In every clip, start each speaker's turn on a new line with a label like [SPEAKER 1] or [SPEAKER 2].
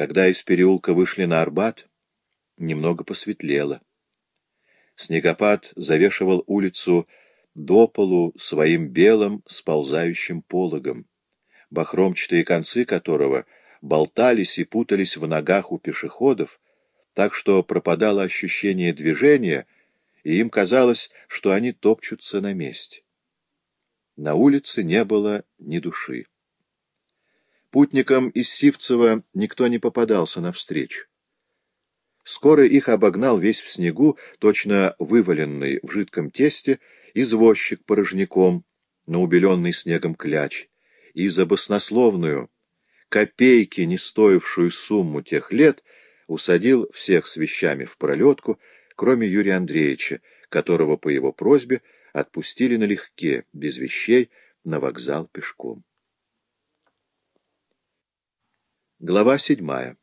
[SPEAKER 1] Когда из переулка вышли на Арбат, немного посветлело. Снегопад завешивал улицу до полу своим белым сползающим пологом, бахромчатые концы которого болтались и путались в ногах у пешеходов, так что пропадало ощущение движения, и им казалось, что они топчутся на месте. На улице не было ни души. Путникам из Сивцева никто не попадался навстречу. Скоро их обогнал весь в снегу, точно вываленный в жидком тесте, извозчик порожняком на убеленный снегом кляч, и за баснословную, копейки не стоившую сумму тех лет, усадил всех с вещами в пролетку, кроме Юрия Андреевича, которого по его просьбе отпустили налегке, без вещей, на вокзал пешком. Глава седьмая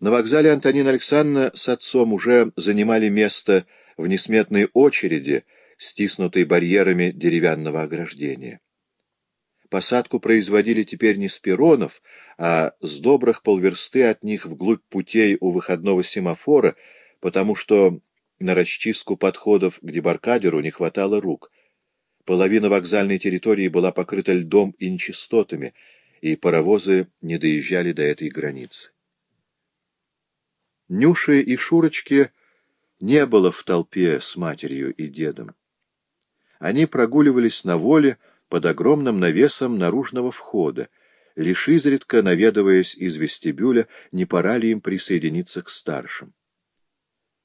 [SPEAKER 1] на вокзале Антонина Александровна с отцом уже занимали место в несметной очереди, стиснутой барьерами деревянного ограждения. Посадку производили теперь не с перронов, а с добрых полверсты от них вглубь путей у выходного семафора, потому что на расчистку подходов к дебаркадеру не хватало рук. Половина вокзальной территории была покрыта льдом и нечистотами, и паровозы не доезжали до этой границы. Нюши и Шурочки не было в толпе с матерью и дедом. Они прогуливались на воле под огромным навесом наружного входа, лишь изредка наведываясь из вестибюля, не пора ли им присоединиться к старшим.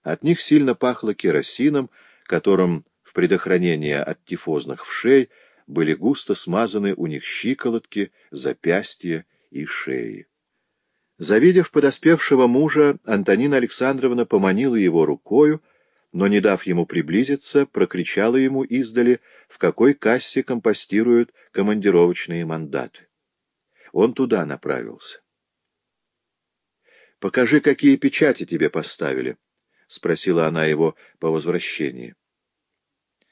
[SPEAKER 1] От них сильно пахло керосином, которым в предохранение от тифозных вшей были густо смазаны у них щиколотки, запястья и шеи. Завидев подоспевшего мужа, Антонина Александровна поманила его рукою, но, не дав ему приблизиться, прокричала ему издали, в какой кассе компостируют командировочные мандаты. Он туда направился. «Покажи, какие печати тебе поставили», — спросила она его по возвращении.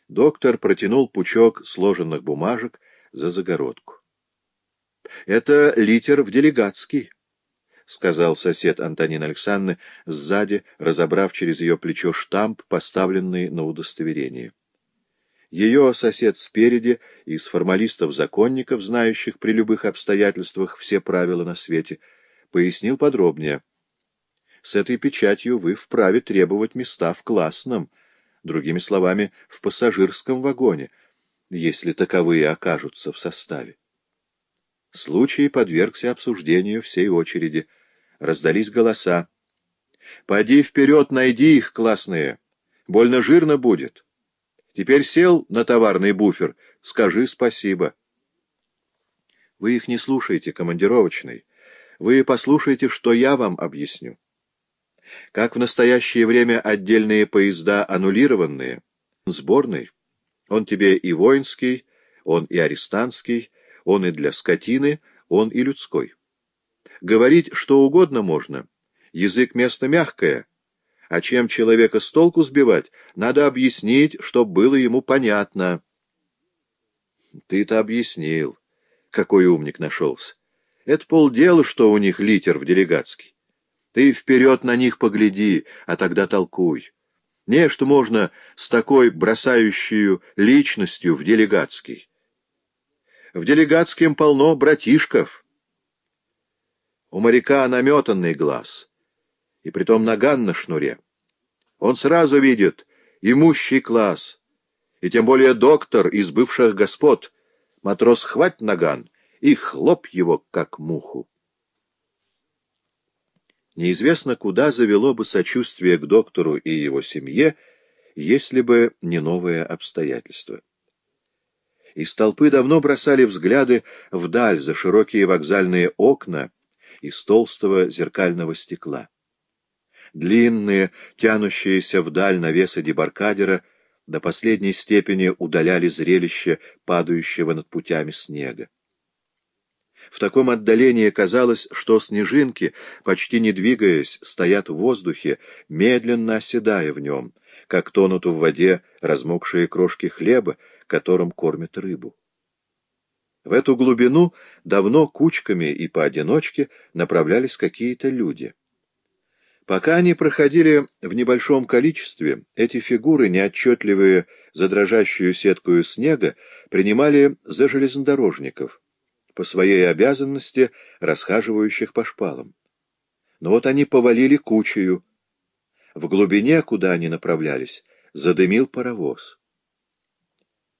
[SPEAKER 1] Доктор протянул пучок сложенных бумажек за загородку. «Это литер в делегатский». — сказал сосед Антонин Александровны, сзади, разобрав через ее плечо штамп, поставленный на удостоверение. Ее сосед спереди, из формалистов-законников, знающих при любых обстоятельствах все правила на свете, пояснил подробнее. С этой печатью вы вправе требовать места в классном, другими словами, в пассажирском вагоне, если таковые окажутся в составе. Случай подвергся обсуждению всей очереди. Раздались голоса. «Поди вперед, найди их, классные! Больно жирно будет. Теперь сел на товарный буфер, скажи спасибо». Вы их не слушаете, командировочный. Вы послушайте, что я вам объясню. Как в настоящее время отдельные поезда аннулированные, сборный, он тебе и воинский, он и арестантский, он и для скотины, он и людской. Говорить что угодно можно, язык место мягкое, а чем человека с толку сбивать, надо объяснить, чтоб было ему понятно. Ты-то объяснил. Какой умник нашелся. Это полдела, что у них литер в делегатский. Ты вперед на них погляди, а тогда толкуй. Не, что можно с такой бросающей личностью в делегатский. В делегатском полно братишков. У моряка наметанный глаз, и притом наган на шнуре. Он сразу видит имущий класс, и тем более доктор из бывших господ. Матрос хвать наган и хлоп его, как муху. Неизвестно, куда завело бы сочувствие к доктору и его семье, если бы не новое обстоятельство. Из толпы давно бросали взгляды вдаль за широкие вокзальные окна из толстого зеркального стекла. Длинные, тянущиеся вдаль навесы дебаркадера до последней степени удаляли зрелище падающего над путями снега. В таком отдалении казалось, что снежинки, почти не двигаясь, стоят в воздухе, медленно оседая в нем, как тонут в воде размокшие крошки хлеба, которым кормят рыбу. В эту глубину давно кучками и поодиночке направлялись какие-то люди. Пока они проходили в небольшом количестве, эти фигуры, неотчетливые за дрожащую сетку снега, принимали за железнодорожников, по своей обязанности расхаживающих по шпалам. Но вот они повалили кучею. В глубине, куда они направлялись, задымил паровоз.